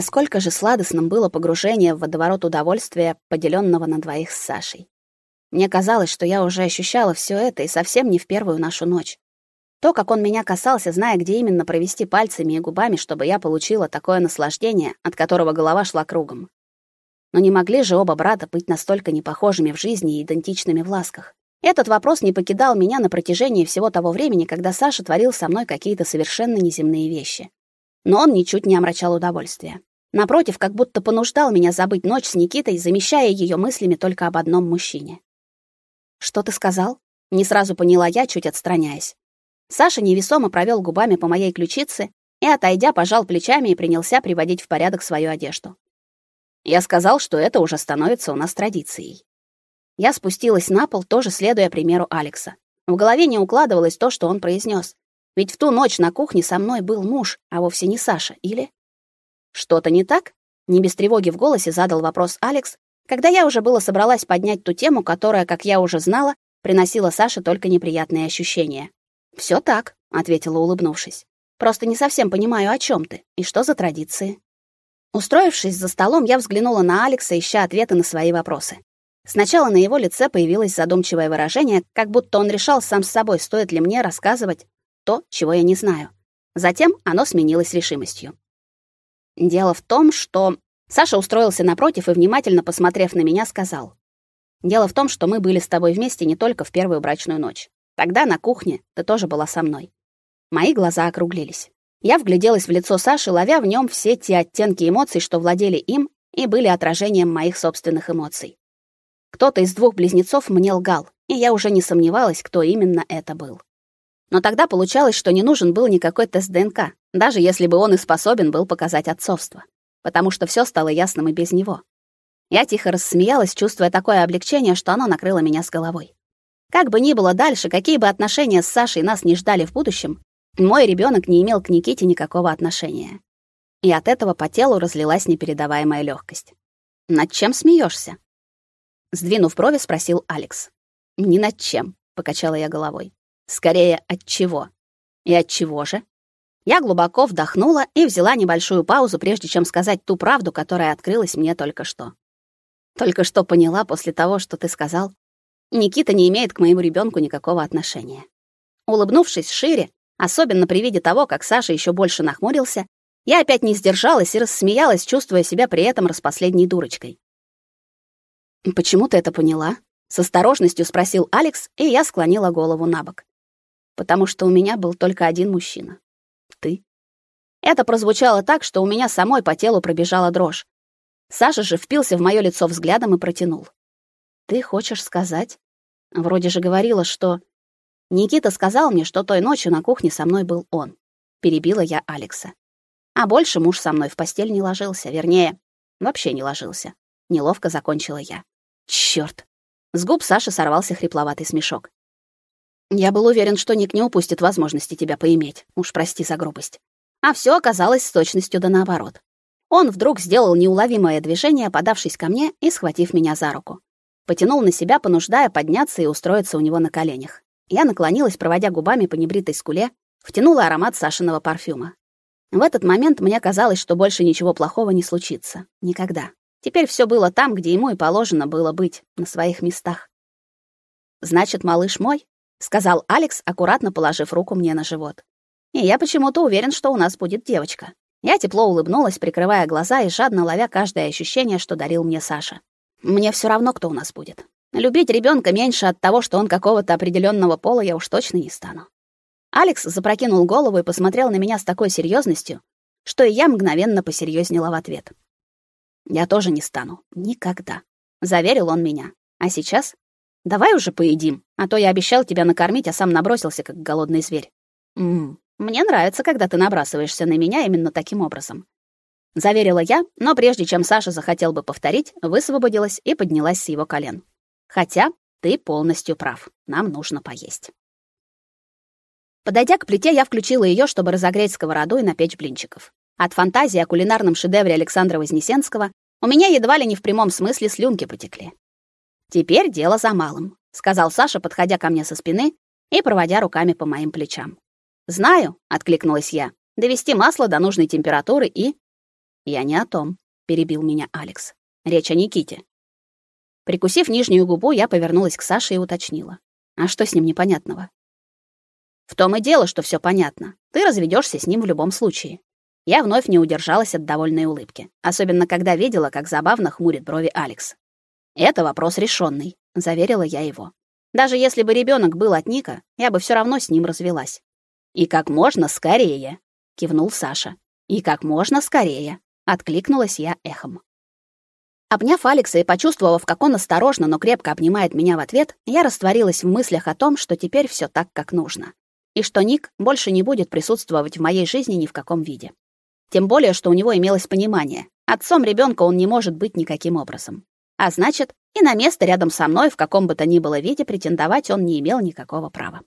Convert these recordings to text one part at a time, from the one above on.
Насколько же сладостным было погружение в водоворот удовольствия, поделенного на двоих с Сашей. Мне казалось, что я уже ощущала все это и совсем не в первую нашу ночь. То, как он меня касался, зная, где именно провести пальцами и губами, чтобы я получила такое наслаждение, от которого голова шла кругом. Но не могли же оба брата быть настолько непохожими в жизни и идентичными в ласках. Этот вопрос не покидал меня на протяжении всего того времени, когда Саша творил со мной какие-то совершенно неземные вещи. Но он ничуть не омрачал удовольствия. Напротив, как будто понуждал меня забыть ночь с Никитой, замещая ее мыслями только об одном мужчине. «Что ты сказал?» — не сразу поняла я, чуть отстраняясь. Саша невесомо провел губами по моей ключице и, отойдя, пожал плечами и принялся приводить в порядок свою одежду. Я сказал, что это уже становится у нас традицией. Я спустилась на пол, тоже следуя примеру Алекса. В голове не укладывалось то, что он произнес. Ведь в ту ночь на кухне со мной был муж, а вовсе не Саша, или? Что-то не так? Не без тревоги в голосе задал вопрос Алекс, когда я уже было собралась поднять ту тему, которая, как я уже знала, приносила Саше только неприятные ощущения. Все так, ответила, улыбнувшись. Просто не совсем понимаю, о чем ты и что за традиции. Устроившись за столом, я взглянула на Алекса, ища ответы на свои вопросы. Сначала на его лице появилось задумчивое выражение, как будто он решал сам с собой, стоит ли мне рассказывать то, чего я не знаю. Затем оно сменилось решимостью. Дело в том, что Саша устроился напротив и внимательно посмотрев на меня, сказал: "Дело в том, что мы были с тобой вместе не только в первую брачную ночь. Тогда на кухне ты тоже была со мной. Мои глаза округлились. Я вгляделась в лицо Саши, ловя в нем все те оттенки эмоций, что владели им и были отражением моих собственных эмоций. Кто-то из двух близнецов мне лгал, и я уже не сомневалась, кто именно это был. Но тогда получалось, что не нужен был никакой тест ДНК, даже если бы он и способен был показать отцовство, потому что все стало ясным и без него. Я тихо рассмеялась, чувствуя такое облегчение, что оно накрыло меня с головой. Как бы ни было дальше, какие бы отношения с Сашей нас не ждали в будущем, мой ребенок не имел к Никите никакого отношения. И от этого по телу разлилась непередаваемая легкость. Над чем смеешься? Сдвинув брови, спросил Алекс. Ни над чем, покачала я головой. Скорее, от чего? И от чего же? Я глубоко вдохнула и взяла небольшую паузу, прежде чем сказать ту правду, которая открылась мне только что. Только что поняла после того, что ты сказал, Никита не имеет к моему ребенку никакого отношения. Улыбнувшись шире, особенно при виде того, как Саша еще больше нахмурился, я опять не сдержалась и рассмеялась, чувствуя себя при этом распоследней дурочкой. «Почему ты это поняла?» — с осторожностью спросил Алекс, и я склонила голову набок. «Потому что у меня был только один мужчина. Ты». Это прозвучало так, что у меня самой по телу пробежала дрожь. Саша же впился в моё лицо взглядом и протянул. Ты хочешь сказать? Вроде же говорила, что Никита сказал мне, что той ночью на кухне со мной был он. Перебила я Алекса. А больше муж со мной в постель не ложился, вернее, вообще не ложился. Неловко закончила я. Чёрт. С губ Саши сорвался хрипловатый смешок. Я был уверен, что Ник не упустит возможности тебя поиметь. Уж прости за грубость. А все оказалось с точностью да наоборот. Он вдруг сделал неуловимое движение, подавшись ко мне и схватив меня за руку потянул на себя, понуждая подняться и устроиться у него на коленях. Я наклонилась, проводя губами по небритой скуле, втянула аромат Сашиного парфюма. В этот момент мне казалось, что больше ничего плохого не случится. Никогда. Теперь все было там, где ему и положено было быть, на своих местах. «Значит, малыш мой?» — сказал Алекс, аккуратно положив руку мне на живот. «И я почему-то уверен, что у нас будет девочка». Я тепло улыбнулась, прикрывая глаза и жадно ловя каждое ощущение, что дарил мне Саша. Мне все равно, кто у нас будет. Любить ребенка меньше от того, что он какого-то определенного пола, я уж точно не стану. Алекс запрокинул голову и посмотрел на меня с такой серьезностью, что и я мгновенно посерьезнела в ответ. Я тоже не стану. Никогда. Заверил он меня. А сейчас? Давай уже поедим, а то я обещал тебя накормить, а сам набросился, как голодный зверь. М мне нравится, когда ты набрасываешься на меня именно таким образом заверила я, но прежде чем Саша захотел бы повторить, высвободилась и поднялась с его колен. Хотя ты полностью прав. Нам нужно поесть. Подойдя к плите, я включила ее, чтобы разогреть сковороду и напечь блинчиков. От фантазии о кулинарном шедевре Александра Вознесенского у меня едва ли не в прямом смысле слюнки потекли. Теперь дело за малым, сказал Саша, подходя ко мне со спины и проводя руками по моим плечам. Знаю, откликнулась я. Довести масло до нужной температуры и Я не о том, перебил меня Алекс. Речь о Никите. Прикусив нижнюю губу, я повернулась к Саше и уточнила: "А что с ним непонятного?" В том и дело, что все понятно. Ты разведешься с ним в любом случае. Я вновь не удержалась от довольной улыбки, особенно когда видела, как забавно хмурит брови Алекс. Это вопрос решенный, заверила я его. Даже если бы ребенок был от Ника, я бы все равно с ним развелась. И как можно скорее, кивнул Саша. И как можно скорее, откликнулась я эхом. Обняв Алекса и почувствовав, как он осторожно, но крепко обнимает меня в ответ, я растворилась в мыслях о том, что теперь все так, как нужно и что Ник больше не будет присутствовать в моей жизни ни в каком виде. Тем более, что у него имелось понимание. Отцом ребенка он не может быть никаким образом. А значит, и на место рядом со мной в каком бы то ни было виде претендовать он не имел никакого права.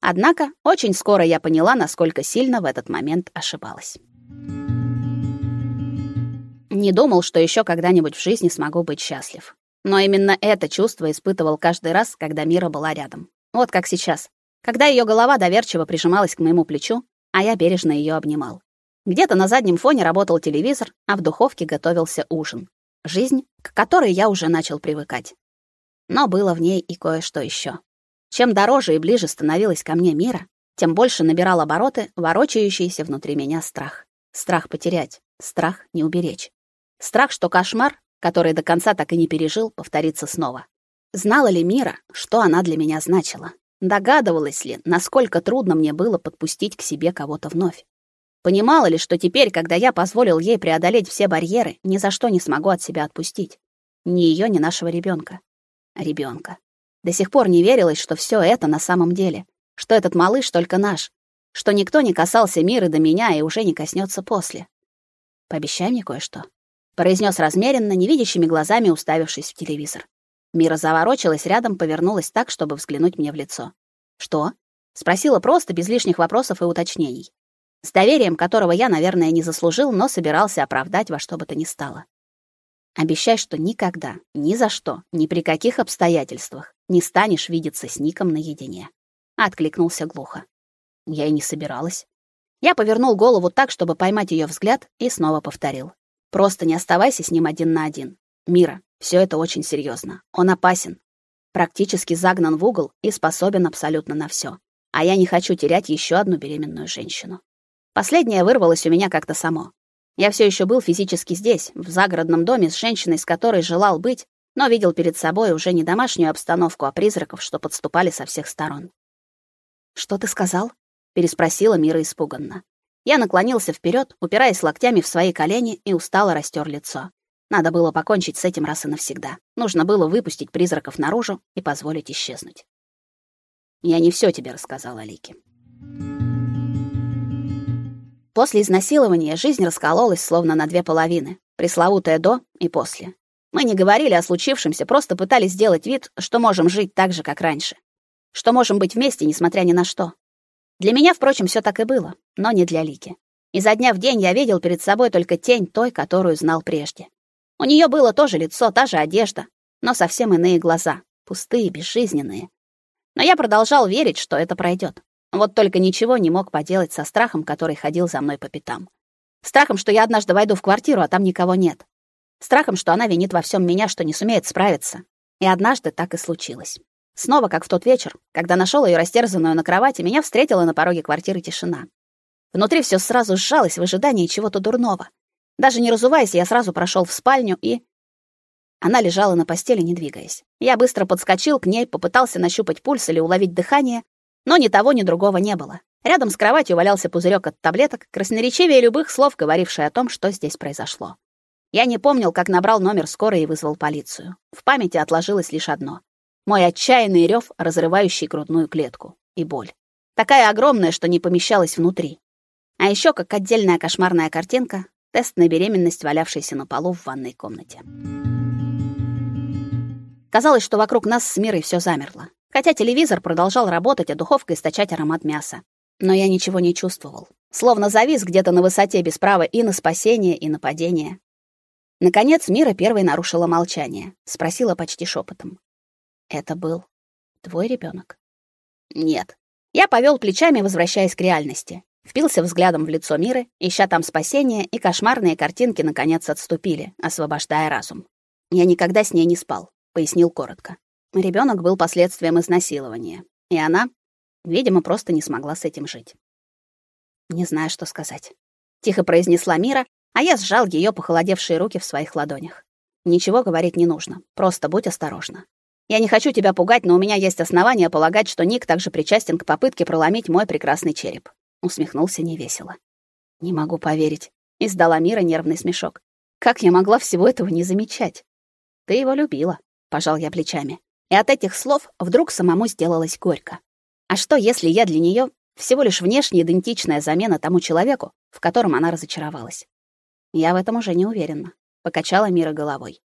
Однако, очень скоро я поняла, насколько сильно в этот момент ошибалась. Не думал, что еще когда-нибудь в жизни смогу быть счастлив. Но именно это чувство испытывал каждый раз, когда Мира была рядом. Вот как сейчас, когда ее голова доверчиво прижималась к моему плечу, а я бережно ее обнимал. Где-то на заднем фоне работал телевизор, а в духовке готовился ужин. Жизнь, к которой я уже начал привыкать. Но было в ней и кое-что еще. Чем дороже и ближе становилась ко мне мира, тем больше набирал обороты ворочающийся внутри меня страх. Страх потерять, страх не уберечь. Страх, что кошмар, который до конца так и не пережил, повторится снова. Знала ли Мира, что она для меня значила? Догадывалась ли, насколько трудно мне было подпустить к себе кого-то вновь? Понимала ли, что теперь, когда я позволил ей преодолеть все барьеры, ни за что не смогу от себя отпустить? Ни ее, ни нашего ребенка. Ребенка. До сих пор не верилось, что все это на самом деле, что этот малыш только наш, что никто не касался мира до меня и уже не коснется после. Пообещай мне кое-что, произнес размеренно, невидящими глазами уставившись в телевизор. Мира заворочилась рядом, повернулась так, чтобы взглянуть мне в лицо. «Что?» — спросила просто, без лишних вопросов и уточнений. С доверием, которого я, наверное, не заслужил, но собирался оправдать во что бы то ни стало. Обещай, что никогда, ни за что, ни при каких обстоятельствах не станешь видеться с Ником наедине. Откликнулся глухо. Я и не собиралась. Я повернул голову так, чтобы поймать ее взгляд, и снова повторил: "Просто не оставайся с ним один на один. Мира, все это очень серьезно. Он опасен. Практически загнан в угол и способен абсолютно на все. А я не хочу терять еще одну беременную женщину. Последнее вырвалось у меня как-то само. Я все еще был физически здесь, в загородном доме с женщиной, с которой желал быть, но видел перед собой уже не домашнюю обстановку, а призраков, что подступали со всех сторон. «Что ты сказал?» — переспросила Мира испуганно. Я наклонился вперед, упираясь локтями в свои колени и устало растер лицо. Надо было покончить с этим раз и навсегда. Нужно было выпустить призраков наружу и позволить исчезнуть. Я не все тебе рассказала, Лики. После изнасилования жизнь раскололась словно на две половины, пресловутое до и после. Мы не говорили о случившемся, просто пытались сделать вид, что можем жить так же, как раньше. Что можем быть вместе, несмотря ни на что. Для меня, впрочем, все так и было, но не для Лики. Изо дня в день я видел перед собой только тень той, которую знал прежде. У нее было тоже лицо, та же одежда, но совсем иные глаза, пустые, безжизненные. Но я продолжал верить, что это пройдет. Вот только ничего не мог поделать со страхом, который ходил за мной по пятам. Страхом, что я однажды войду в квартиру, а там никого нет. Страхом, что она винит во всем меня, что не сумеет справиться. И однажды так и случилось. Снова, как в тот вечер, когда нашел ее растерзанную на кровати, меня встретила на пороге квартиры тишина. Внутри все сразу сжалось в ожидании чего-то дурного. Даже не разуваясь, я сразу прошел в спальню и она лежала на постели, не двигаясь. Я быстро подскочил к ней, попытался нащупать пульс или уловить дыхание, но ни того, ни другого не было. Рядом с кроватью валялся пузырек от таблеток, красноречивее любых слов, говоривший о том, что здесь произошло. Я не помнил, как набрал номер скорой и вызвал полицию. В памяти отложилось лишь одно: мой отчаянный рев, разрывающий грудную клетку, и боль. Такая огромная, что не помещалась внутри. А еще как отдельная кошмарная картинка, Тест на беременность, валявшийся на полу в ванной комнате. Казалось, что вокруг нас с Мирой все замерло. Хотя телевизор продолжал работать, а духовка источать аромат мяса. Но я ничего не чувствовал. Словно завис где-то на высоте без права и на спасение, и на падение. Наконец Мира первой нарушила молчание. Спросила почти шепотом. «Это был твой ребенок? «Нет». Я повел плечами, возвращаясь к реальности. Впился взглядом в лицо Миры, ища там спасения, и кошмарные картинки наконец отступили, освобождая разум. Я никогда с ней не спал, пояснил коротко. Ребенок был последствием изнасилования, и она, видимо, просто не смогла с этим жить. Не знаю, что сказать, тихо произнесла Мира, а я сжал ее похолодевшие руки в своих ладонях. Ничего говорить не нужно, просто будь осторожна. Я не хочу тебя пугать, но у меня есть основания полагать, что Ник также причастен к попытке проломить мой прекрасный череп усмехнулся невесело. Не могу поверить, издала Мира нервный смешок. Как я могла всего этого не замечать? Ты его любила, пожал я плечами. И от этих слов вдруг самому сделалось горько. А что, если я для нее всего лишь внешне идентичная замена тому человеку, в котором она разочаровалась? Я в этом уже не уверена, покачала Мира головой.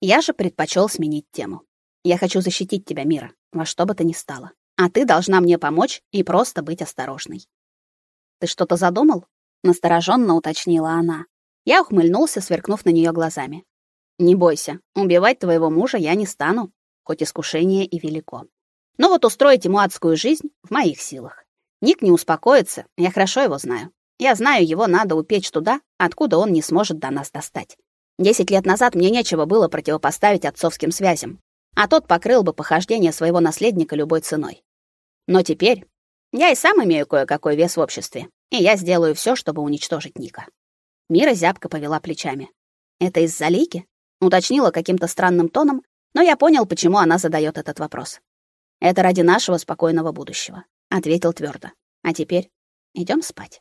Я же предпочел сменить тему. Я хочу защитить тебя, Мира, во что бы то ни стало. А ты должна мне помочь и просто быть осторожной. Ты что-то задумал? настороженно уточнила она. Я ухмыльнулся, сверкнув на нее глазами. Не бойся, убивать твоего мужа я не стану, хоть искушение и велико. Но вот устроить ему адскую жизнь в моих силах. Ник не успокоится, я хорошо его знаю. Я знаю, его надо упечь туда, откуда он не сможет до нас достать. Десять лет назад мне нечего было противопоставить отцовским связям, а тот покрыл бы похождения своего наследника любой ценой. Но теперь я и сам имею кое-какой вес в обществе, и я сделаю все, чтобы уничтожить Ника. Мира зябко повела плечами. Это из-за Лики? Уточнила каким-то странным тоном, но я понял, почему она задает этот вопрос. Это ради нашего спокойного будущего, ответил твердо. А теперь идем спать.